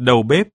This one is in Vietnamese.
đầu bếp.